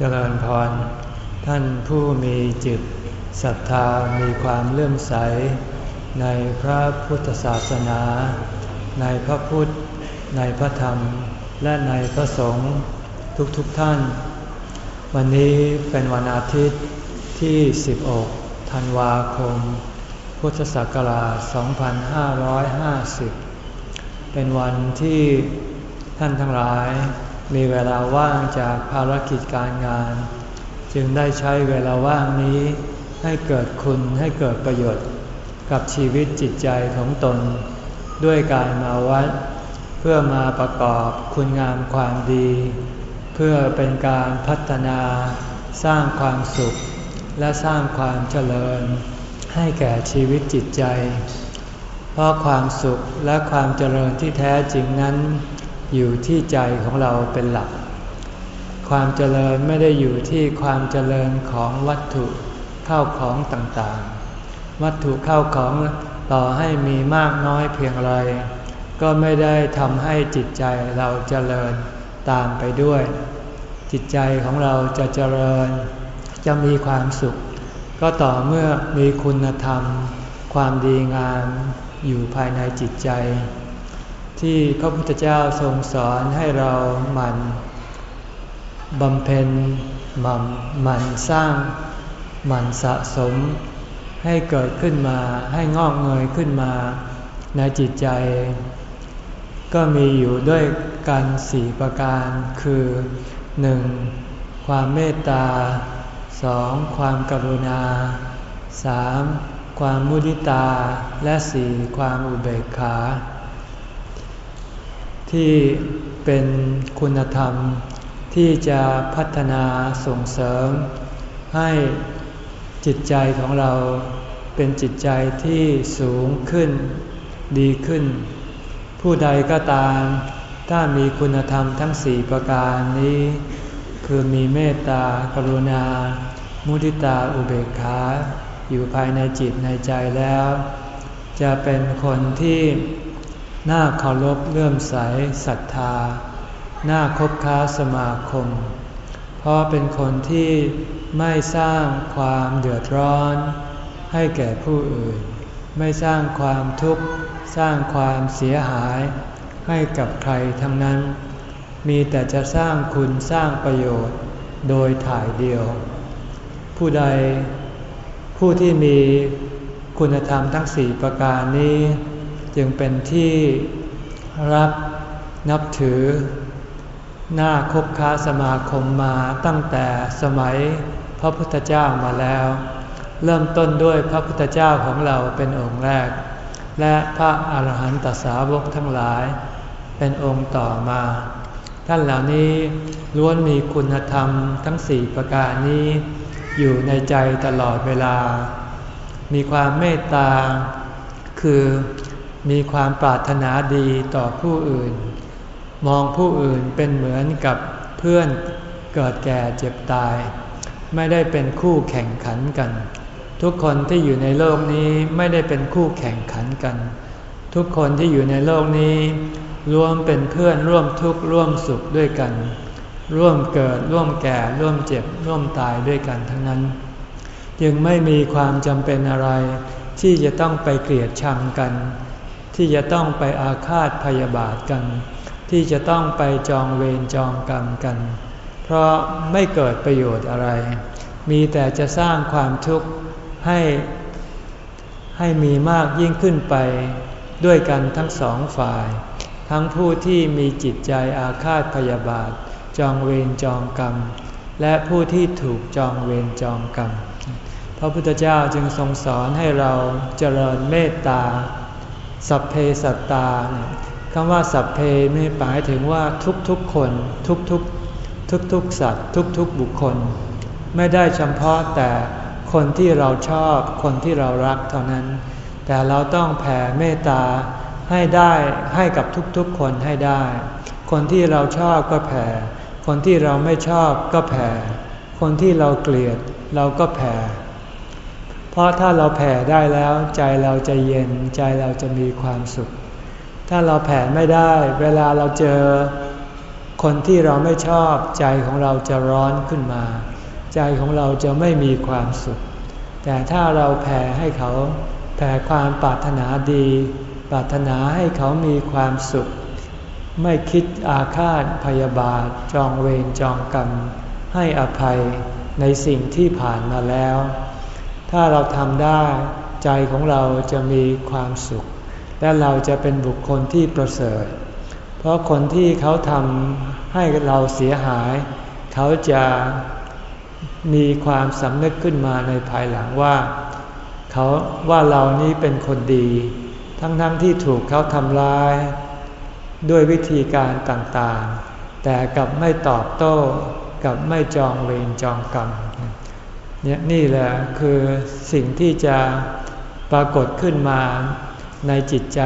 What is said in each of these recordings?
เจริญพร ท่านผู้มีจิตศรัทธามีความเลื่อมใส ในพระพุทธศาสนา ในพระพุทธ ในพระธรรม และในพระสงฆ์ทุกๆทท่าน วันนี้เป็นวันอาทิตย์ที่ 16 ธันวาคม พุทธศักราช 2550 เป็นวันที่ท่านทั้งหลาย มีเวลาว่างจากภารกิจการงาน จึงได้ใช้เวลาว่างนี้ให้เกิดคุณให้เกิดประโยชน์ กับชีวิตจิตใจของตน ด้วยการมาวัด เพื่อมาประกอบคุณงามความดี เพื่อเป็นการพัฒนา สร้างความสุข และสร้างความเจริญ ให้แก่ชีวิตจิตใจ เพราะความสุขและความเจริญที่แท้จริงนั้น อยู่ที่ใจของเราเป็นหลัก ความเจริญไม่ได้อยู่ที่ความเจริญของวัตถุเข้าของต่างๆ วัตถุเข้าของต่อให้มีมากน้อยเพียงไร ก็ไม่ได้ทำให้จิตใจเราเจริญตามไปด้วย จิตใจของเราจะเจริญ จะมีความสุข ก็ต่อเมื่อมีคุณธรรม ความดีงามอยู่ภายในจิตใจ ที่พระพุทธเจ้าทรงสอนให้เราหมั่นบำเพ็ญหมั่นมั่นสร้างหมั่นสะสม ให้เกิดขึ้นมาให้งอกเงยขึ้นมาในจิตใจ ก็มีอยู่ด้วยกันสี่ประการคือ 1. ความเมตตา 2. ความกรุณา 3. ความมุทิตาและ 4. ความอุเบกขา ที่เป็นคุณธรรมที่จะพัฒนาส่งเสริม ให้จิตใจของเราเป็นจิตใจที่สูงขึ้น ดีขึ้น ผู้ใดก็ตาม ถ้ามีคุณธรรมทั้งสี่ประการนี้ คือมีเมตตากรุณา มุทิตาอุเบกขาอยู่ภายในจิตในใจแล้ว จะเป็นคนที่ น่าเคารพเลื่อมใสศรัทธา น่าคบค้าสมาคม เพราะเป็นคนที่ไม่สร้างความเดือดร้อน ให้แก่ผู้อื่น ไม่สร้างความทุกข์ สร้างความเสียหาย ให้กับใครทั้งนั้น มีแต่จะสร้างคุณสร้างประโยชน์โดยถ่ายเดียว ผู้ใดผู้ที่มีคุณธรรมทั้งสี่ประการนี้ จึงเป็นที่รับนับถือ หน้าคบค้าสมาคมมาตั้งแต่สมัยพระพุทธเจ้ามาแล้ว เริ่มต้นด้วยพระพุทธเจ้าของเราเป็นองค์แรก และพระอาหารหันตสาวกทั้งหลาย เป็นองค์ต่อมา ท่านเหล่านี้ล้วนมีคุณธรรมทั้งสี่ประการนี้ อยู่ในใจตลอดเวลา มีความเมตตา คือ มีความปรารถนาดีต่อผู้อื่น มองผู้อื่นเป็นเหมือนกับเพื่อนเกิดแก่เจ็บตาย ไม่ได้เป็นคู่แข่งขันกัน ทุกคนที่อยู่ในโลกนี้ไม่ได้เป็นคู่แข่งขันกัน ทุกคนที่อยู่ในโลกนี้รวมเป็นเพื่อนร่วมทุกข์ร่วมสุขด้วยกัน ร่วมเกิดร่วมแก่ร่วมเจ็บร่วมตายด้วยกันทั้งนั้น จึงไม่มีความจำเป็นอะไรที่จะต้องไปเกลียดชังกัน ที่จะต้องไปอาฆาตพยาบาทกัน ที่จะต้องไปจองเวรจองกรรมกัน เพราะไม่เกิดประโยชน์อะไร มีแต่จะสร้างความทุกข์ให้ให้มีมากยิ่งขึ้นไปด้วยกันทั้งสองฝ่าย ทั้งผู้ที่มีจิตใจอาฆาตพยาบาท จองเวรจองกรรม และผู้ที่ถูกจองเวรจองกรรม พระพุทธเจ้าจึงทรงสอนให้เราเจริญเมตตา สัพเพสัตตาคำว่าสัพเพไม่หมายถึงว่าทุกๆคน ทุกๆทุกๆสัตว์ ทุกๆบุคคล ไม่ได้เฉพาะแต่คนที่เราชอบคนที่เรารักเท่านั้น แต่เราต้องแผ่เมตตาให้ได้ให้กับทุกๆคนให้ได้ คนที่เราชอบก็แผ่ คนที่เราไม่ชอบก็แผ่ คนที่เราเกลียดเราก็แผ่ เพราะถ้าเราแผ่ได้แล้วใจเราจะเย็นใจเราจะมีความสุข ถ้าเราแผ่ไม่ได้ เวลาเราเจอ คนที่เราไม่ชอบใจของเราจะร้อนขึ้นมา ใจของเราจะไม่มีความสุข แต่ถ้าเราแผ่ให้เขาแผ่ความปรารถนาดี ปรารถนาให้เขามีความสุข ไม่คิดอาฆาตพยาบาท จองเวรจองกรรม ให้อภัยในสิ่งที่ผ่านมาแล้ว ถ้าเราทำได้ใจของเราจะมีความสุข และเราจะเป็นบุคคลที่ประเสริฐ เพราะคนที่เขาทำให้เราเสียหาย เขาจะมีความสำนึกขึ้นมาในภายหลังว่าเขาว่าเรานี้เป็นคนดี ทั้งๆทที่ถูกเขาทำร้าย ด้วยวิธีการต่างๆ แต่กับไม่ตอบโต้กับไม่จองเวรจองกรรม เนี่ยนี่แหละคือสิ่งที่จะปรากฏขึ้นมาในจิตใจ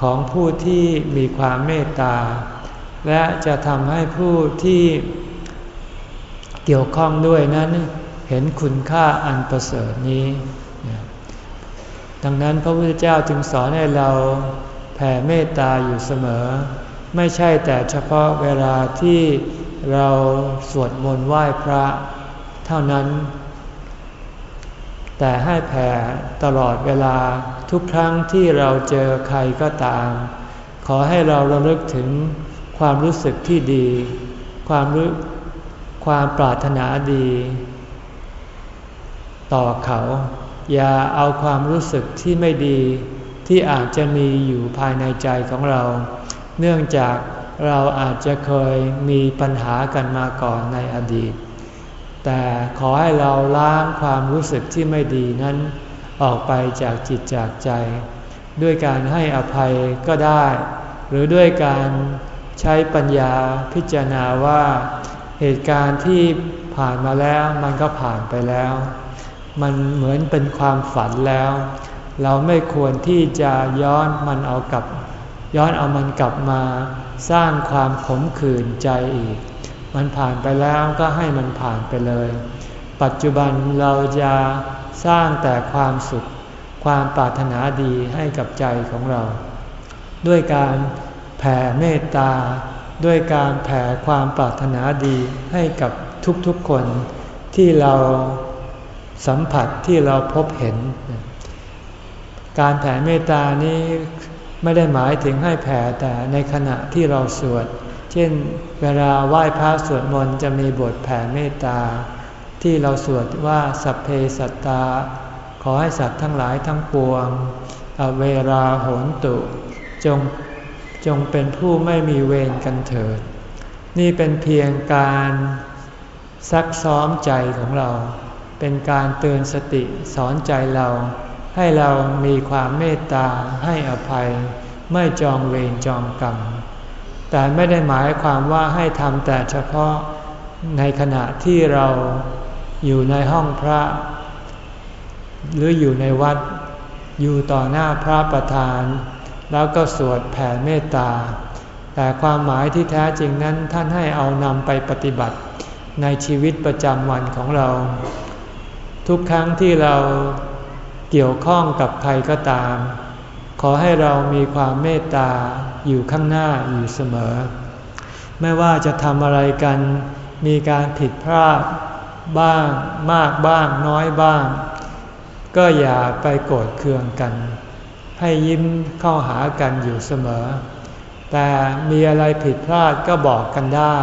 ของผู้ที่มีความเมตตา และจะทำให้ผู้ที่เกี่ยวข้องด้วยนั้นเห็นคุณค่าอันประเสริฐนี้ ดังนั้นพระพุทธเจ้าจึงสอนให้เราแผ่เมตตาอยู่เสมอ ไม่ใช่แต่เฉพาะเวลาที่เราสวดมนต์ไหว้พระ เท่านั้น แต่ให้แผ่ตลอดเวลาทุกครั้งที่เราเจอใครก็ตาม ขอให้เราระลึกถึงความรู้สึกที่ดี ความรู้ความปรารถนาดี ต่อเขา อย่าเอาความรู้สึกที่ไม่ดี ที่อาจจะมีอยู่ภายในใจของเรา เนื่องจากเราอาจจะเคยมีปัญหากันมาก่อนในอดีต แต่ขอให้เราล้างความรู้สึกที่ไม่ดีนั้น ออกไปจากจิตจากใจ ด้วยการให้อภัยก็ได้ หรือด้วยการใช้ปัญญาพิจารณาว่าเหตุการณ์ที่ผ่านมาแล้วมันก็ผ่านไปแล้ว มันเหมือนเป็นความฝันแล้ว เราไม่ควรที่จะย้อนมันเอากลับ ย้อนเอามันกลับมา สร้างความขมขื่นใจอีก มันผ่านไปแล้วก็ให้มันผ่านไปเลย ปัจจุบันเราจะสร้างแต่ความสุข ความปรารถนาดีให้กับใจของเรา ด้วยการแผ่เมตตา ด้วยการแผ่ความปรารถนาดีให้กับทุกๆคนที่เราสัมผัสที่เราพบเห็น การแผ่เมตตานี้ไม่ได้หมายถึงให้แผ่แต่ในขณะที่เราสวด เช่นเวลาไหว้พระสวดมนต์จะมีบทแผ่เมตตา ที่เราสวดว่าสัพเพสัตตา ขอให้สัตว์ทั้งหลายทั้งปวงเวลาโหนตุ จงจงเป็นผู้ไม่มีเวรกันเถิด นี่เป็นเพียงการซักซ้อมใจของเรา เป็นการเตือนสติสอนใจเรา ให้เรามีความเมตตาให้อภัย ไม่จองเวรจองกรรม แต่ไม่ได้หมายความว่าให้ทำแต่เฉพาะในขณะที่เราอยู่ในห้องพระ หรืออยู่ในวัดอยู่ต่อหน้าพระประธาน แล้วก็สวดแผ่เมตตา แต่ความหมายที่แท้จริงนั้นท่านให้เอานำไปปฏิบัติในชีวิตประจำวันของเรา ทุกครั้งที่เราเกี่ยวข้องกับใครก็ตาม ขอให้เรามีความเมตตา อยู่ข้างหน้าอยู่เสมอ ไม่ว่าจะทำอะไรกัน มีการผิดพลาดบ้างมากบ้างน้อยบ้าง ก็อย่าไปโกรธเคืองกัน ให้ยิ้มเข้าหากันอยู่เสมอ แต่มีอะไรผิดพลาดก็บอกกันได้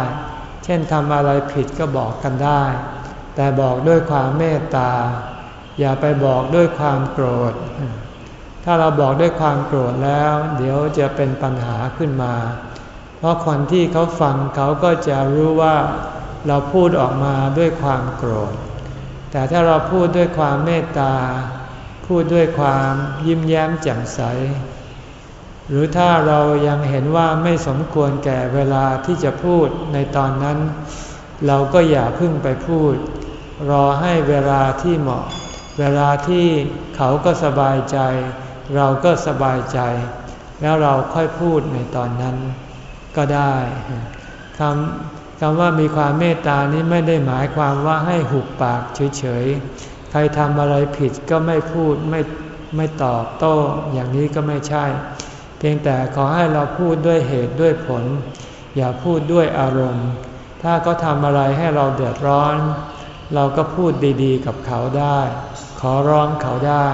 เช่นทำอะไรผิดก็บอกกันได้ แต่บอกด้วยความเมตตา อย่าไปบอกด้วยความโกรธ ถ้าเราบอกด้วยความโกรธแล้ว เดี๋ยวจะเป็นปัญหาขึ้นมา เพราะคนที่เขาฟังเขาก็จะรู้ว่าเราพูดออกมาด้วยความโกรธ แต่ถ้าเราพูดด้วยความเมตตา พูดด้วยความยิ้มแย้มแจ่มใส หรือถ้าเรายังเห็นว่าไม่สมควรแก่เวลาที่จะพูดในตอนนั้น เราก็อย่าพึ่งไปพูด รอให้เวลาที่เหมาะ เวลาที่เขาก็สบายใจ เราก็สบายใจ แล้วเราค่อยพูดในตอนนั้นก็ได้คำคำว่ามีความเมตตานี้ไม่ได้หมายความว่าให้หุบปากเฉยๆ ใครทำอะไรผิดก็ไม่พูดไม่ไม่ตอบโต้อย่างนี้ก็ไม่ใช่ เพียงแต่ขอให้เราพูดด้วยเหตุด้วยผล อย่าพูดด้วยอารมณ์ ถ้าเขาทำอะไรให้เราเดือดร้อน เราก็พูดดีๆ กับเขาได้ ขอร้องเขาได้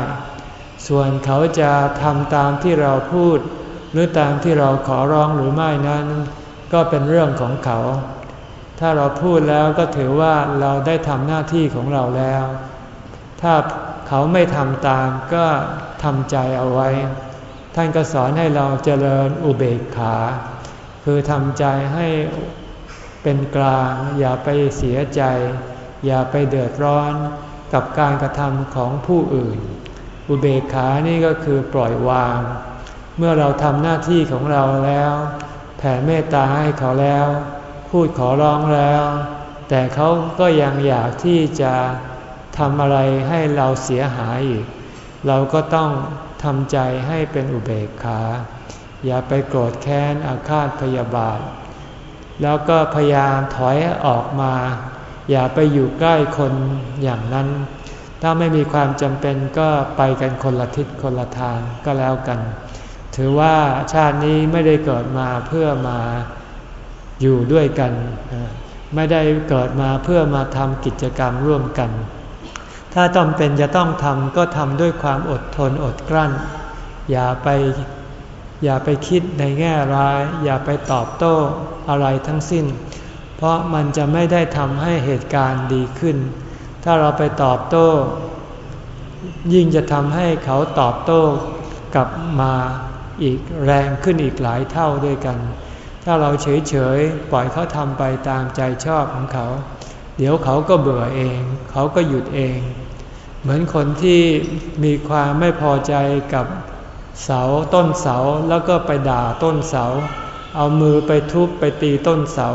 ส่วนเขาจะทำตามที่เราพูด หรือตามที่เราขอร้องหรือไม่นั้น ก็เป็นเรื่องของเขา ถ้าเราพูดแล้วก็ถือว่าเราได้ทำหน้าที่ของเราแล้ว ถ้าเขาไม่ทำตามก็ทำใจเอาไว้ ท่านก็สอนให้เราเจริญอุเบกขา คือทำใจให้เป็นกลาง อย่าไปเสียใจ อย่าไปเดือดร้อนกับการกระทำของผู้อื่น อุเบกขานี่ก็คือปล่อยวาง เมื่อเราทำหน้าที่ของเราแล้ว แผ่เมตตาให้เขาแล้ว พูดขอร้องแล้ว แต่เขาก็ยังอยากที่จะทำอะไรให้เราเสียหายอีก เราก็ต้องทำใจให้เป็นอุเบกขา อย่าไปโกรธแค้นอาฆาตพยาบาท แล้วก็พยายามถอยออกมา อย่าไปอยู่ใกล้คนอย่างนั้น ถ้าไม่มีความจำเป็นก็ไปกันคนละทิศคนละทางก็แล้วกัน ถือว่าชาตินี้ไม่ได้เกิดมาเพื่อมาอยู่ด้วยกัน ไม่ได้เกิดมาเพื่อมาทำกิจกรรมร่วมกัน ถ้าจำเป็นจะต้องทำก็ทำด้วยความอดทนอดกลั้น อย่าไปอย่าไปคิดในแง่ร้าย อย่าไปตอบโต้อะไรทั้งสิ้น เพราะมันจะไม่ได้ทำให้เหตุการณ์ดีขึ้น ถ้าเราไปตอบโต้ ยิ่งจะทำให้เขาตอบโต้กลับมาอีกแรงขึ้นอีกหลายเท่าด้วยกัน ถ้าเราเฉยๆ ปล่อยเขาทำไปตามใจชอบของเขา เดี๋ยวเขาก็เบื่อเอง เขาก็หยุดเอง เหมือนคนที่มีความไม่พอใจกับเสาต้นเสาแล้วก็ไปด่าต้นเสา เอามือไปทุบไปตีต้นเสา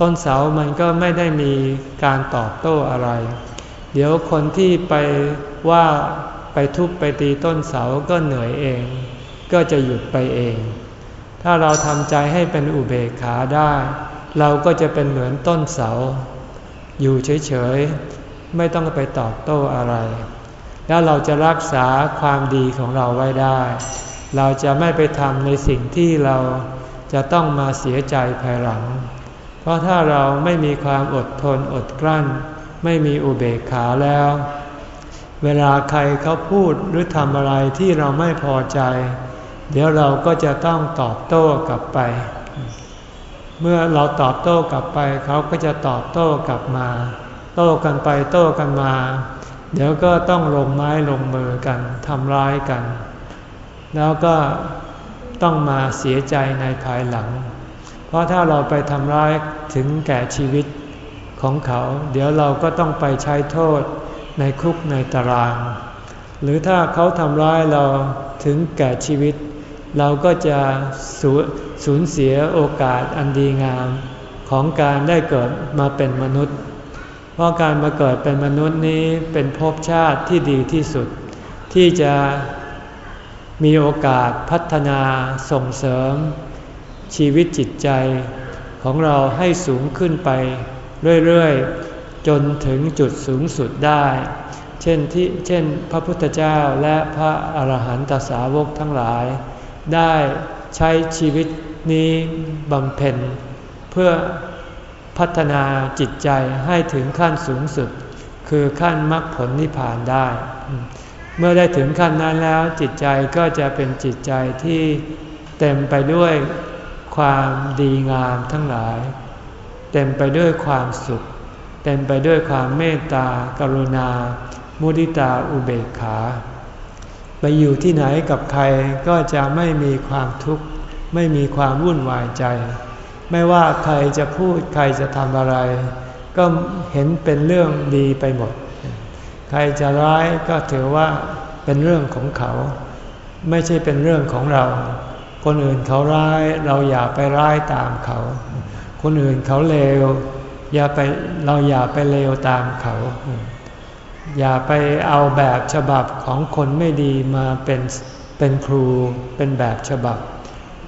ต้นเสามันก็ไม่ได้มีการตอบโต้อะไร เดี๋ยวคนที่ไปว่าไปทุบไปตีต้นเสาก็เหนื่อยเอง ก็จะหยุดไปเอง ถ้าเราทำใจให้เป็นอุเบกขาได้ เราก็จะเป็นเหมือนต้นเสา อยู่เฉยๆ ไม่ต้องไปตอบโต้อะไร แล้วเราจะรักษาความดีของเราไว้ได้ เราจะไม่ไปทำในสิ่งที่เราจะต้องมาเสียใจภายหลัง เพราะถ้าเราไม่มีความอดทนอดกลั้น ไม่มีอุเบกขาแล้ว เวลาใครเขาพูดหรือทำอะไรที่เราไม่พอใจ เดี๋ยวเราก็จะต้องตอบโต้กลับไป เมื่อเราตอบโต้กลับไป เขาก็จะตอบโต้กลับมา โต้กันไปโต้กันมา เดี๋ยวก็ต้องลงไม้ลงมือกันทำร้ายกัน แล้วก็ต้องมาเสียใจในภายหลัง เพราะถ้าเราไปทำร้ายถึงแก่ชีวิต ของเขา เดี๋ยวเราก็ต้องไปใช้โทษในคุกในตาราง หรือถ้าเขาทำร้ายเราถึงแก่ชีวิต เราก็จะสูญเสียโอกาสอันดีงามของการได้เกิดมาเป็นมนุษย์ เพราะการมาเกิดเป็นมนุษย์นี้เป็นภพชาติที่ดีที่สุด ที่จะมีโอกาสพัฒนาส่งเสริม ชีวิตจิตใจของเราให้สูงขึ้นไป เรื่อยๆ จนถึงจุดสูงสุดได้ เช่นที่เช่นพระพุทธเจ้าและพระอรหันตสาวกทั้งหลาย ได้ใช้ชีวิตนี้บำเพ็ญ เพื่อพัฒนาจิตใจให้ถึงขั้นสูงสุด คือขั้นมรรคผลนิพพานได้ เมื่อได้ถึงขั้นนั้นแล้วจิตใจก็จะเป็นจิตใจที่เต็มไปด้วยความดีงามทั้งหลาย เต็มไปด้วยความสุข เต็มไปด้วยความเมตตากรุณา มุทิตาอุเบกขา ไปอยู่ที่ไหนกับใครก็จะไม่มีความทุกข์ ไม่มีความวุ่นวายใจ ไม่ว่าใครจะพูดใครจะทำอะไร ก็เห็นเป็นเรื่องดีไปหมด ใครจะร้ายก็ถือว่าเป็นเรื่องของเขา ไม่ใช่เป็นเรื่องของเรา คนอื่นเขาร้ายเราอย่าไปร้ายตามเขา คนอื่นเขาเลวอย่าไปเราอย่าไปเลวตามเขา อย่าไปเอาแบบฉบับของคนไม่ดีมาเป็นเป็นครูเป็นแบบฉบับ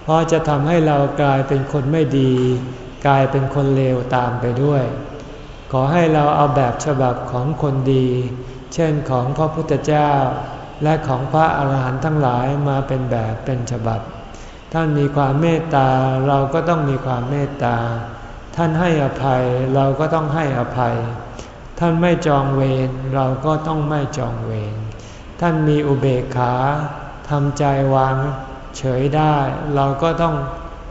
เพราะจะทำให้เรากลายเป็นคนไม่ดี กลายเป็นคนเลวตามไปด้วย ขอให้เราเอาแบบฉบับของคนดี เช่นของพระพุทธเจ้า และของพระอาหารหันต์ทั้งหลายมาเป็นแบบเป็นฉบับ ท่านมีความเมตตาเราก็ต้องมีความเมตตา ท่านให้อภัยเราก็ต้องให้อภัย ท่านไม่จองเวรเราก็ต้องไม่จองเวร ท่านมีอุเบกขาทำใจวางเฉยได้ เราก็ต้อง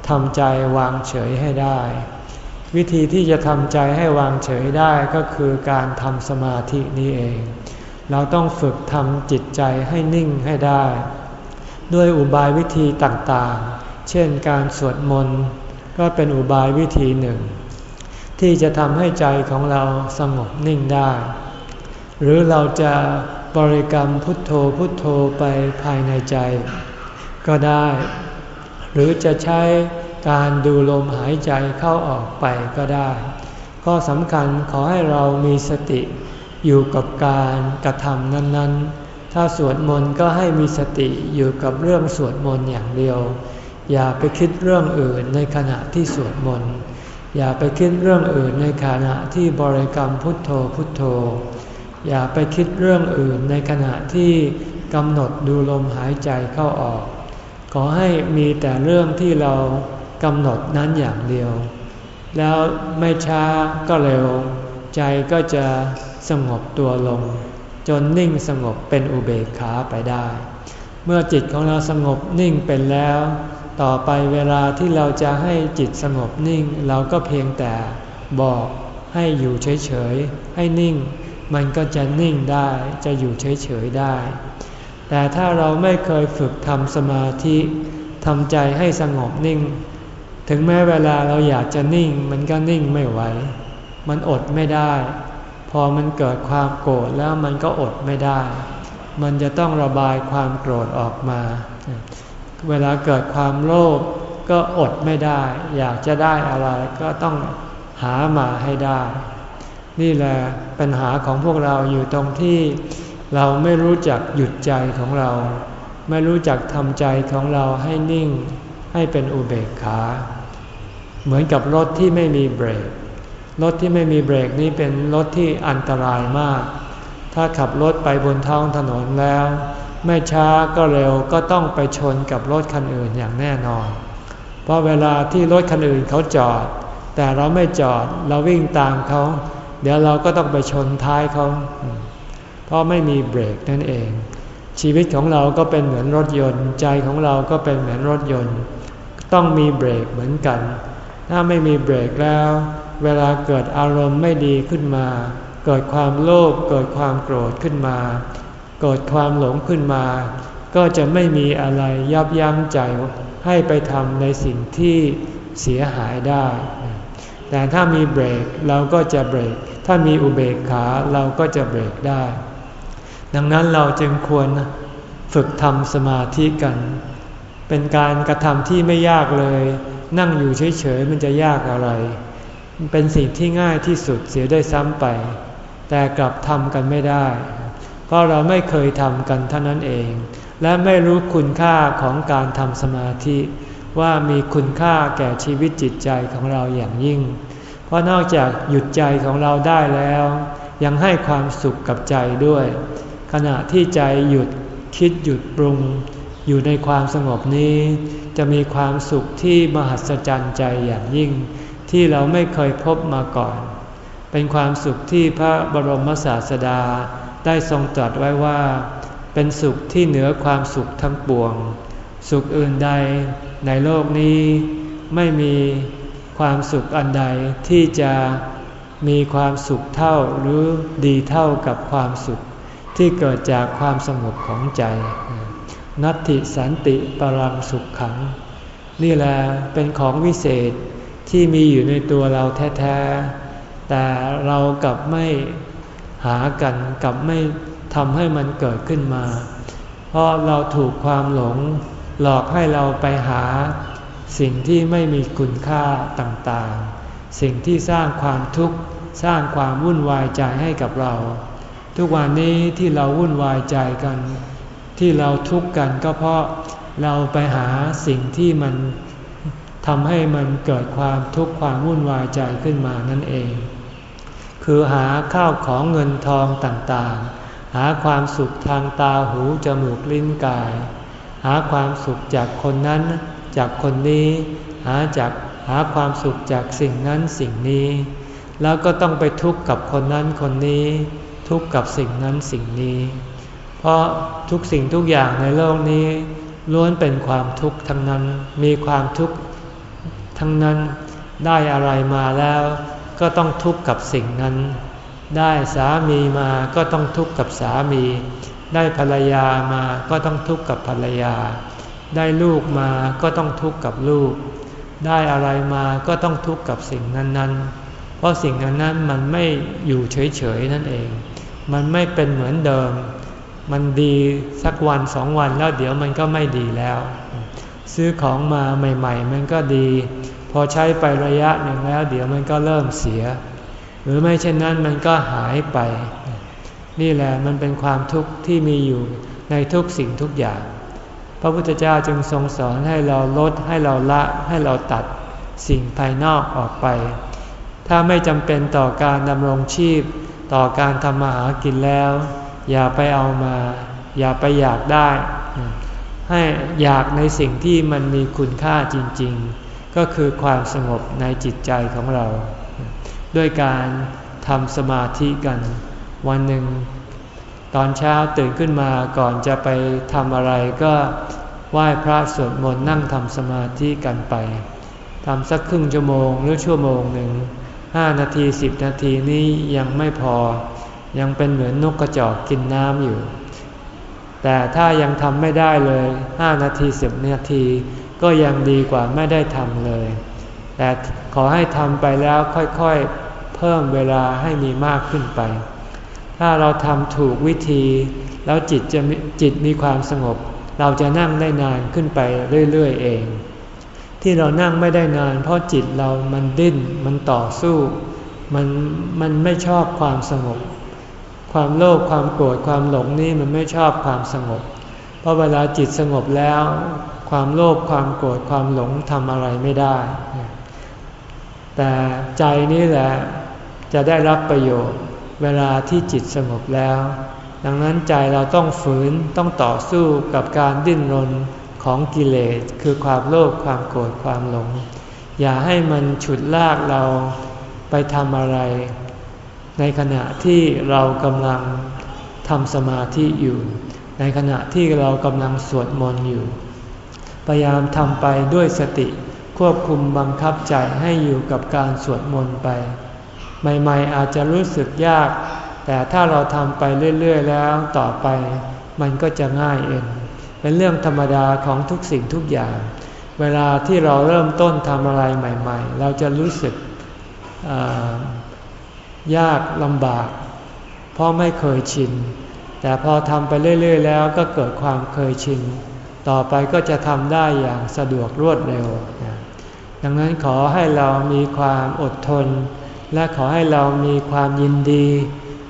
ทำใจวางเฉยให้ได้ วิธีที่จะทำใจให้วางเฉยได้ก็คือการทำสมาธินี้เอง เราต้องฝึกทำจิตใจให้นิ่งให้ได้ ด้วยอุบายวิธีต่างๆ เช่นการสวดมนต์ก็เป็นอุบายวิธีหนึ่ง ที่จะทำให้ใจของเราสงบนิ่งได้ หรือเราจะบริกรรมพุทโธพุทโธไปภายในใจ ก็ได้ หรือจะใช้การดูลมหายใจเข้าออกไปก็ได้ก็สำคัญขอให้เรามีสติอยู่กับการกระทำนั้น ๆ ถ้าสวดมนต์ก็ให้มีสติอยู่กับเรื่องสวดมนต์อย่างเดียว อย่าไปคิดเรื่องอื่นในขณะที่สวดมนต์ อย่าไปคิดเรื่องอื่นในขณะที่บริกรรมพุทโธพุทโธ อย่าไปคิดเรื่องอื่นในขณะที่กำหนดดูลมหายใจเข้าออก ขอให้มีแต่เรื่องที่เรากำหนดนั้นอย่างเดียว แล้วไม่ช้าก็เร็ว ใจก็จะสงบตัวลง จนนิ่งสงบเป็นอุเบกขาไปได้ เมื่อจิตของเราสงบนิ่งเป็นแล้ว ต่อไปเวลาที่เราจะให้จิตสงบนิ่ง เราก็เพียงแต่บอกให้อยู่เฉยๆ ให้นิ่ง มันก็จะนิ่งได้จะอยู่เฉยๆได้ แต่ถ้าเราไม่เคยฝึกทำสมาธิทำใจให้สงบนิ่ง ถึงแม้เวลาเราอยากจะนิ่ง มันก็นิ่งไม่ไหว มันอดไม่ได้ พอมันเกิดความโกรธแล้วมันก็อดไม่ได้ มันจะต้องระบายความโกรธออกมา เวลาเกิดความโลภก็อดไม่ได้ อยากจะได้อะไรก็ต้องหามาให้ได้ นี่แหละปัญหาของพวกเราอยู่ตรงที่เราไม่รู้จักหยุดใจของเรา ไม่รู้จักทำใจของเราให้นิ่ง ให้เป็นอุเบกขา เหมือนกับรถที่ไม่มีเบรก รถที่ไม่มีเบรกนี้เป็นรถที่อันตรายมาก ถ้าขับรถไปบนท้องถนนแล้ว ไม่ช้าก็เร็วก็ต้องไปชนกับรถคันอื่นอย่างแน่นอน เพราะเวลาที่รถคันอื่นเขาจอด แต่เราไม่จอดเราวิ่งตามเขา เดี๋ยวเราก็ต้องไปชนท้ายเขา เพราะไม่มีเบรกนั่นเอง ชีวิตของเราก็เป็นเหมือนรถยนต์ ใจของเราก็เป็นเหมือนรถยนต์ ต้องมีเบรกเหมือนกัน ถ้าไม่มีเบรกแล้ว เวลาเกิดอารมณ์ไม่ดีขึ้นมา เกิดความโลภเกิดความโกรธขึ้นมา เกิดความหลงขึ้นมา ก็จะไม่มีอะไรยับยั้งใจให้ไปทำในสิ่งที่เสียหายได้ แต่ถ้ามีเบรกเราก็จะเบรก ถ้ามีอุเบกขาเราก็จะเบรกได้ ดังนั้นเราจึงควรฝึกทำสมาธิกัน เป็นการกระทำที่ไม่ยากเลย นั่งอยู่เฉยๆมันจะยากอะไร เป็นสิ่งที่ง่ายที่สุดเสียได้ซ้ำไป แต่กลับทำกันไม่ได้ เพราะเราไม่เคยทำกันเท่านั้นเอง และไม่รู้คุณค่าของการทำสมาธิว่ามีคุณค่าแก่ชีวิตจิตใจของเราอย่างยิ่ง เพราะนอกจากหยุดใจของเราได้แล้ว ยังให้ความสุขกับใจด้วย ขณะที่ใจหยุดคิดหยุดปรุง อยู่ในความสงบนี้ จะมีความสุขที่มหัศจรรย์ใจอย่างยิ่ง ที่เราไม่เคยพบมาก่อน เป็นความสุขที่พระบรมศาสดาได้ทรงตรัสไว้ว่า เป็นสุขที่เหนือความสุขทั้งปวง สุขอื่นใดในโลกนี้ไม่มีความสุขอันใดที่จะมีความสุขเท่าหรือดีเท่ากับความสุขที่เกิดจากความสงบของใจ นัตติสันติปรังสุขขัง นี่แหละเป็นของวิเศษ ที่มีอยู่ในตัวเราแท้ๆ แต่เรากลับไม่หากันกลับไม่ทำให้มันเกิดขึ้นมา เพราะเราถูกความหลงหลอกให้เราไปหา สิ่งที่ไม่มีคุณค่าต่างๆ สิ่งที่สร้างความทุกข์สร้างความวุ่นวายใจให้กับเรา ทุกวันนี้ที่เราวุ่นวายใจกัน ที่เราทุกข์กันก็เพราะเราไปหาสิ่งที่มัน ทำให้มันเกิดความทุกข์ความวุ่นวายใจขึ้นมานั่นเอง คือหาข้าวของเงินทองต่างๆ หาความสุขทางตาหูจมูกลิ้นกาย หาความสุขจากคนนั้นจากคนนี้ หาจากหาความสุขจากสิ่งนั้นสิ่งนี้ แล้วก็ต้องไปทุกข์กับคนนั้นคนนี้ ทุกข์กับสิ่งนั้นสิ่งนี้ เพราะทุกสิ่งทุกอย่างในโลกนี้ล้วนเป็นความทุกข์ทั้งนั้นมีความทุกข์ ทั้งนั้น ได้อะไรมาแล้ว ก็ต้องทุกข์กับสิ่งนั้น ได้สามีมาก็ต้องทุกข์กับสามี ได้ภรรยามาก็ต้องทุกข์กับภรรยา ได้ลูกมาก็ต้องทุกข์กับลูก ได้อะไรมาก็ต้องทุกข์กับสิ่งนั้น ๆ เพราะสิ่งนั้นมันไม่อยู่เฉยๆนั่นเอง มันไม่เป็นเหมือนเดิม มันดีสักวันสองวันแล้วเดี๋ยวมันก็ไม่ดีแล้วซื้อของมาใหม่ ๆ มันก็ดี พอใช้ไประยะหนึ่งแล้ว เดี๋ยวมันก็เริ่มเสีย หรือไม่เช่นนั้นมันก็หายไป นี่แหละมันเป็นความทุกข์ที่มีอยู่ในทุกสิ่งทุกอย่าง พระพุทธเจ้าจึงทรงสอนให้เราลดให้เราละให้เราตัดสิ่งภายนอกออกไป ถ้าไม่จำเป็นต่อการดำรงชีพ ต่อการทำมาหากินแล้ว อย่าไปเอามา อย่าไปอยากได้ ให้อยากในสิ่งที่มันมีคุณค่าจริง ๆ ก็คือความสงบในจิตใจของเรา ด้วยการทำสมาธิกัน วันหนึ่ง ตอนเช้าตื่นขึ้นมาก่อนจะไปทำอะไรก็ไหว้พระสวดมนต์นั่งทำสมาธิกันไปทำสักครึ่งชั่วโมงหรือชั่วโมงหนึ่งห้านาทีสิบนาทีนี้ยังไม่พอ ยังเป็นเหมือนนกกระจอกกินน้ำอยู่ แต่ถ้ายังทำไม่ได้เลยห้านาทีสิบนาที ก็ยังดีกว่าไม่ได้ทำเลย แต่ขอให้ทำไปแล้วค่อยๆ เพิ่มเวลาให้มีมากขึ้นไป ถ้าเราทำถูกวิธี แล้วจิตจะจิตมีความสงบ เราจะนั่งได้นานขึ้นไปเรื่อย ๆ เอง ที่เรานั่งไม่ได้นาน เพราะจิตเรามันดิ้น มันต่อสู้ มันมันไม่ชอบความสงบ ความโลภความโกรธความหลงนี่มันไม่ชอบความสงบ เพราะเวลาจิตสงบแล้ว ความโลภความโกรธความหลงทำอะไรไม่ได้ แต่ใจนี่แหละจะได้รับประโยชน์เวลาที่จิตสงบแล้ว ดังนั้นใจเราต้องฝืนต้องต่อสู้กับการดิ้นรนของกิเลส คือความโลภความโกรธความหลง อย่าให้มันฉุดลากเราไปทำอะไร ในขณะที่เรากำลังทำสมาธิอยู่ ในขณะที่เรากำลังสวดมนต์อยู่ พยายามทำไปด้วยสติ ควบคุมบังคับใจให้อยู่กับการสวดมนต์ไป ใหม่ๆอาจจะรู้สึกยาก แต่ถ้าเราทำไปเรื่อย ๆ แล้วต่อไป มันก็จะง่ายเอง เป็นเรื่องธรรมดาของทุกสิ่งทุกอย่าง เวลาที่เราเริ่มต้นทำอะไรใหม่ ๆ เราจะรู้สึกยากลำบาก เพราะไม่เคยชิน แต่พอทำไปเรื่อย ๆ แล้วก็เกิดความเคยชิน ต่อไปก็จะทำได้อย่างสะดวกรวดเร็ว ดังนั้นขอให้เรามีความอดทน และขอให้เรามีความยินดี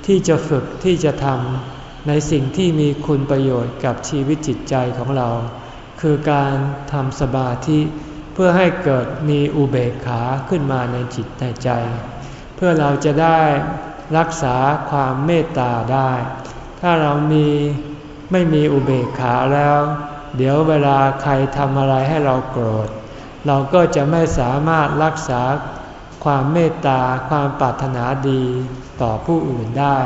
ที่จะฝึกที่จะทำในสิ่งที่มีคุณประโยชน์กับชีวิตจิตใจของเรา คือการทำสมาธิเพื่อให้เกิดมีอุเบกขาขึ้นมาในจิตในใจ เพื่อเราจะได้รักษาความเมตตาได้ ถ้าเรามีไม่มีอุเบกขาแล้ว เดี๋ยวเวลาใครทำอะไรให้เราโกรธ เราก็จะไม่สามารถรักษาความเมตตาความปรารถนาดีต่อผู้อื่นได้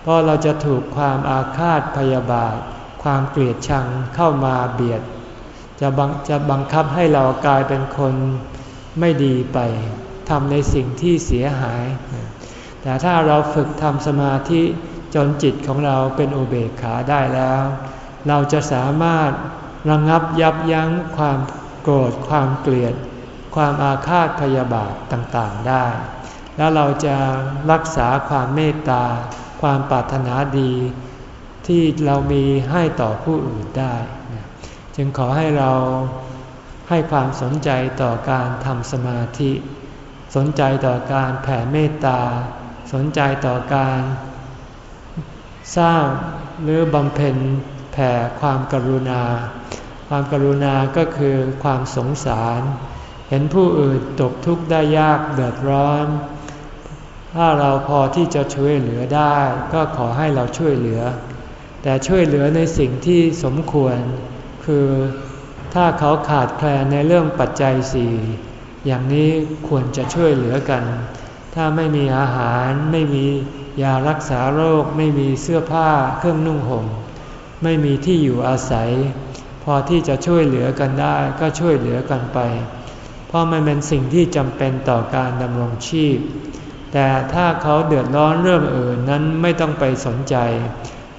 เพราะเราจะถูกความอาฆาตพยาบาท ความเกลียดชังเข้ามาเบียด จะบังจะบังคับให้เรากลายเป็นคนไม่ดีไปทำในสิ่งที่เสียหาย แต่ถ้าเราฝึกทำสมาธิจนจิตของเราเป็นอุเบกขาได้แล้ว เราจะสามารถระงงับยับยั้งความโกรธความเกลียด ความอาฆาตพยาบาทต่างๆได้ แล้วเราจะรักษาความเมตตา ความปรารถนาดี ที่เรามีให้ต่อผู้อื่นได้ จึงขอให้เราให้ความสนใจต่อการทำสมาธิ สนใจต่อการแผ่เมตตา สนใจต่อการ สร้างหรือบำเพ็ญ แผ่ความกรุณา ความกรุณาก็คือความสงสาร เห็นผู้อื่นตกทุกข์ได้ยากเดือดร้อน ถ้าเราพอที่จะช่วยเหลือได้ ก็ขอให้เราช่วยเหลือ แต่ช่วยเหลือในสิ่งที่สมควร คือถ้าเขาขาดแคลนในเรื่องปัจจัยสี่อย่างนี้ควรจะช่วยเหลือกัน ถ้าไม่มีอาหารไม่มียารักษาโรค ไม่มีเสื้อผ้าเครื่องนุ่งห่ม ไม่มีที่อยู่อาศัย พอที่จะช่วยเหลือกันได้ก็ช่วยเหลือกันไป เพราะมันเป็นสิ่งที่จำเป็นต่อการดำรงชีพ แต่ถ้าเขาเดือดร้อนเรื่องอื่นนั้นไม่ต้องไปสนใจ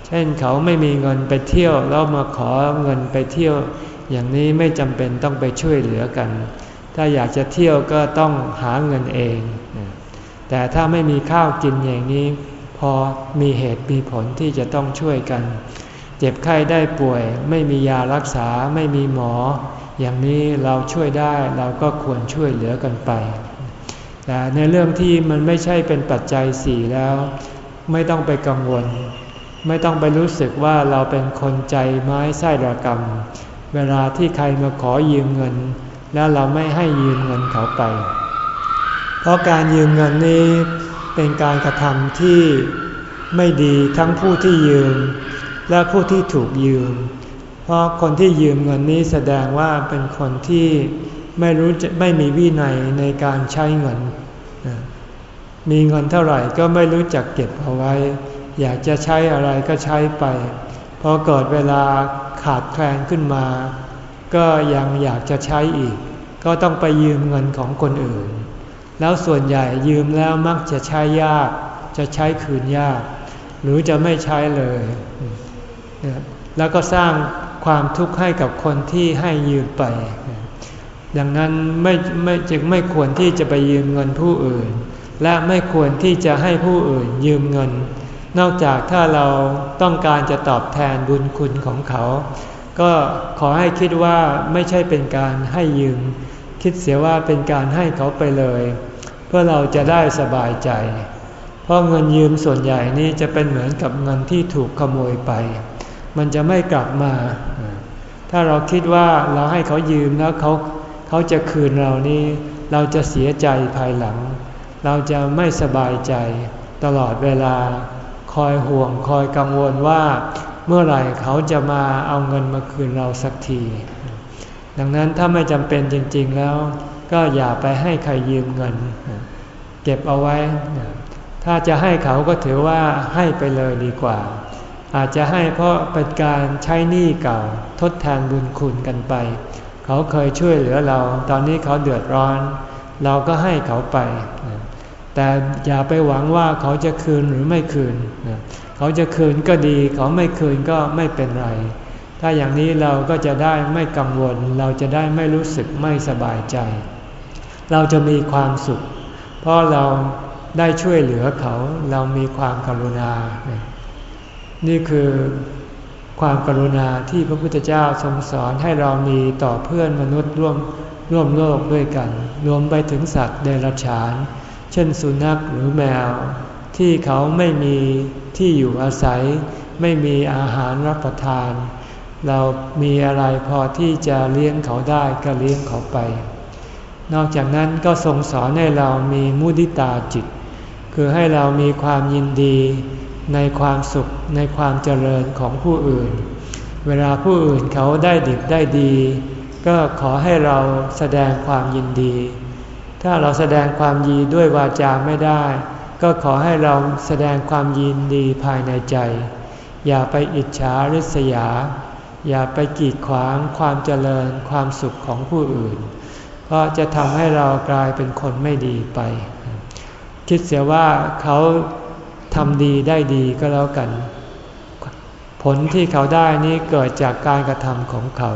เช่นเขาไม่มีเงินไปเที่ยวแล้วมาขอเงินไปเที่ยว อย่างนี้ไม่จำเป็นต้องไปช่วยเหลือกัน ถ้าอยากจะเที่ยวก็ต้องหาเงินเอง แต่ถ้าไม่มีข้าวกินอย่างนี้พอมีเหตุมีผลที่จะต้องช่วยกัน เจ็บไข้ได้ป่วย ไม่มียารักษาไม่มีหมอ อย่างนี้เราช่วยได้เราก็ควรช่วยเหลือกันไป แต่ในเรื่องที่มันไม่ใช่เป็นปัจจัยสี่แล้ว ไม่ต้องไปกังวล ไม่ต้องไปรู้สึกว่าเราเป็นคนใจไม้ไส้ระกรรม เวลาที่ใครมาขอยืมเงิน แล้วเราไม่ให้ยืมเงินเขาไป เพราะการยืมเงินนี้เป็นการกระทำที่ไม่ดีทั้งผู้ที่ยืม และผู้ที่ถูกยืม เพราะคนที่ยืมเงินนี้แสดงว่าเป็นคนที่ไม่รู้จะไม่มีวินัยในการใช้เงิน มีเงินเท่าไหร่ก็ไม่รู้จักเก็บเอาไว้ อยากจะใช้อะไรก็ใช้ไป พอเกิดเวลาขาดแคลนขึ้นมา ก็ยังอยากจะใช้อีก ก็ต้องไปยืมเงินของคนอื่น แล้วส่วนใหญ่ยืมแล้วมักจะใช้ยาก จะใช้คืนยาก หรือจะไม่ใช้เลย แล้วก็สร้างความทุกข์ให้กับคนที่ให้ยืมไป ดังนั้นไม่ไม่จึงไม่ควรที่จะไปยืมเงินผู้อื่น และไม่ควรที่จะให้ผู้อื่นยืมเงิน นอกจากถ้าเราต้องการจะตอบแทนบุญคุณของเขา ก็ขอให้คิดว่าไม่ใช่เป็นการให้ยืม คิดเสียว่าเป็นการให้เขาไปเลย เพื่อเราจะได้สบายใจ เพราะเงินยืมส่วนใหญ่นี้จะเป็นเหมือนกับเงินที่ถูกขโมยไป มันจะไม่กลับมา ถ้าเราคิดว่าเราให้เขายืมแล้วเขาเขาจะคืนเรานี่เราจะเสียใจภายหลัง เราจะไม่สบายใจตลอดเวลา คอยห่วงคอยกังวลว่า เมื่อไหร่เขาจะมาเอาเงินมาคืนเราสักที ดังนั้นถ้าไม่จำเป็นจริง ๆแล้ว ก็อย่าไปให้ใครยืมเงิน เก็บเอาไว้ ถ้าจะให้เขาก็ถือว่าให้ไปเลยดีกว่า อาจจะให้เพราะเป็นการใช้หนี้เก่าทดแทนบุญคุณกันไป เขาเคยช่วยเหลือเรา ตอนนี้เขาเดือดร้อน เราก็ให้เขาไป แต่อย่าไปหวังว่าเขาจะคืนหรือไม่คืน เขาจะคืนก็ดี เขาไม่คืนก็ไม่เป็นไร ถ้าอย่างนี้เราก็จะได้ไม่กังวล เราจะได้ไม่รู้สึกไม่สบายใจ เราจะมีความสุข เพราะเราได้ช่วยเหลือเขา เรามีความกรุณา นี่คือความกรุณาที่พระพุทธเจ้าทรงสอนให้เรามีต่อเพื่อนมนุษย์ร่วมร่วมโลกด้วยกัน รวมไปถึงสัตว์เดรัจฉาน เช่นสุนัขหรือแมว ที่เขาไม่มีที่อยู่อาศัย ไม่มีอาหารรับประทาน เรามีอะไรพอที่จะเลี้ยงเขาได้ก็เลี้ยงเขาไป นอกจากนั้นก็ทรงสอนให้เรามีมุติตาจิต คือให้เรามีความยินดี ในความสุขในความเจริญของผู้อื่น เวลาผู้อื่นเขาได้ดิบได้ดี ก็ขอให้เราแสดงความยินดี ถ้าเราแสดงความยินด้วยวาจาไม่ได้ ก็ขอให้เราแสดงความยินดีภายในใจ อย่าไปอิจฉาริษยา อย่าไปกีดขวางความเจริญความสุขของผู้อื่น เพราะจะทำให้เรากลายเป็นคนไม่ดีไป คิดเสียว่าเขา ทำดีได้ดีก็แล้วกัน ผลที่เขาได้นี้เกิดจากการกระทำของเขา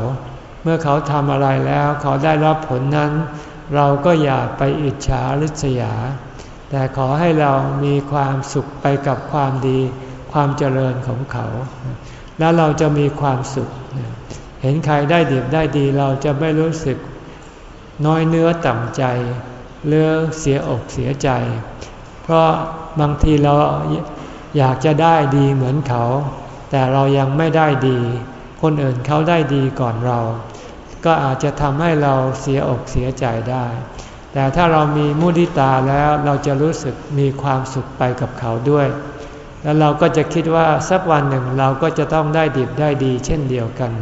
เมื่อเขาทำอะไรแล้วเขาได้รับผลนั้น เราก็อย่าไปอิจฉาริษยา แต่ขอให้เรามีความสุขไปกับความดี ความเจริญของเขา แล้วเราจะมีความสุข เห็นใครได้ดีได้ดีเราจะไม่รู้สึกน้อยเนื้อต่ำใจเลือเสียอกเสียใจ เพราะ บางทีเราอยากจะได้ดีเหมือนเขา แต่เรายังไม่ได้ดี คนอื่นเขาได้ดีก่อนเรา ก็อาจจะทำให้เราเสียอกเสียใจได้ แต่ถ้าเรามีมุทิตาแล้วเราจะรู้สึกมีความสุขไปกับเขาด้วย แล้วเราก็จะคิดว่าสักวันหนึ่งเราก็จะต้องได้ดีได้ดีเช่นเดียวกัน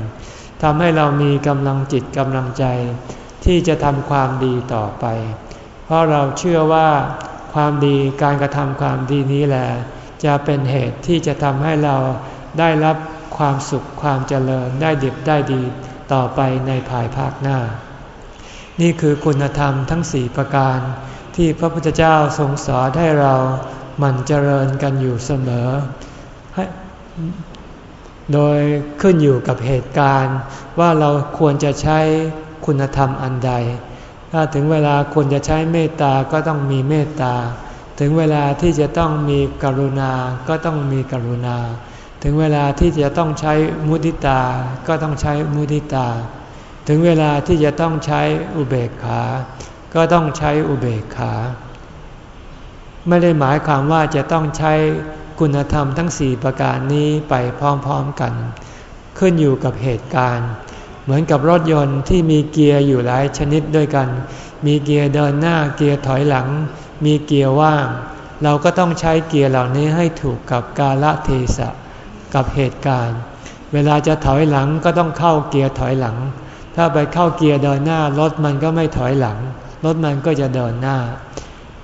ทำให้เรามีกำลังจิตกำลังใจ ที่จะทำความดีต่อไป เพราะเราเชื่อว่า ความดีการกระทำความดีนี้แหละจะเป็นเหตุที่จะทำให้เราได้รับความสุขความเจริญได้ดิบได้ดีต่อไปในภายภาคหน้า นี่คือคุณธรรมทั้งสี่ประการ ที่พระพุทธเจ้าทรงสอนให้เรามันเจริญกันอยู่เสมอ โดยขึ้นอยู่กับเหตุการณ์ว่าเราควรจะใช้คุณธรรมอันใด ถ้าถึงเวลาควรจะใช้เมตตาก็ต้องมีเมตตา ถึงเวลาที่จะต้องมีกรุณา ก็ต้องมีกรุณา ถึงเวลาที่จะต้องใช้มุติตา ก็ต้องใช้มุติตา ถึงเวลาที่จะต้องใช้อุเบกขา ก็ต้องใช้อุเบกขา ไม่ได้หมายความว่าจะต้องใช้คุณธรรมทั้งสี่ประการนี้ไปพร้อมๆกัน ขึ้นอยู่กับเหตุการณ์ เหมือนกับรถยนต์ที่มีเกียร์อยู่หลายชนิดด้วยกัน มีเกียร์เดินหน้าเกียร์ถอยหลัง มีเกียร์ว่าง เราก็ต้องใช้เกียร์เหล่านี้ให้ถูกกับกาลเทศะกับเหตุการณ์ เวลาจะถอยหลังก็ต้องเข้าเกียร์ถอยหลัง ถ้าไปเข้าเกียร์เดินหน้ารถมันก็ไม่ถอยหลัง รถมันก็จะเดินหน้า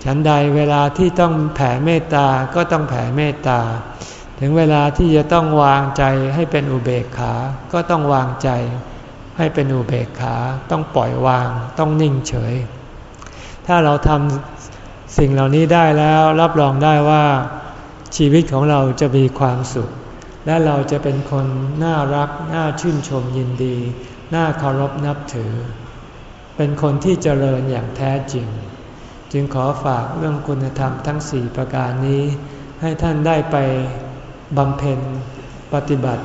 ฉันใดเวลาที่ต้องแผ่เมตตาก็ต้องแผ่เมตตา ถึงเวลาที่จะต้องวางใจให้เป็นอุเบกขา ก็ต้องวางใจ ให้เป็นอุเบกขา ต้องปล่อยวาง ต้องนิ่งเฉย ถ้าเราทำสิ่งเหล่านี้ได้แล้วรับรองได้ว่าชีวิตของเราจะมีความสุข และเราจะเป็นคนน่ารัก น่าชื่นชมยินดี น่าเคารพนับถือ เป็นคนที่เจริญอย่างแท้จริง จึงขอฝากเรื่องคุณธรรมทั้งสี่ประการนี้ ให้ท่านได้ไปบำเพ็ญปฏิบัติ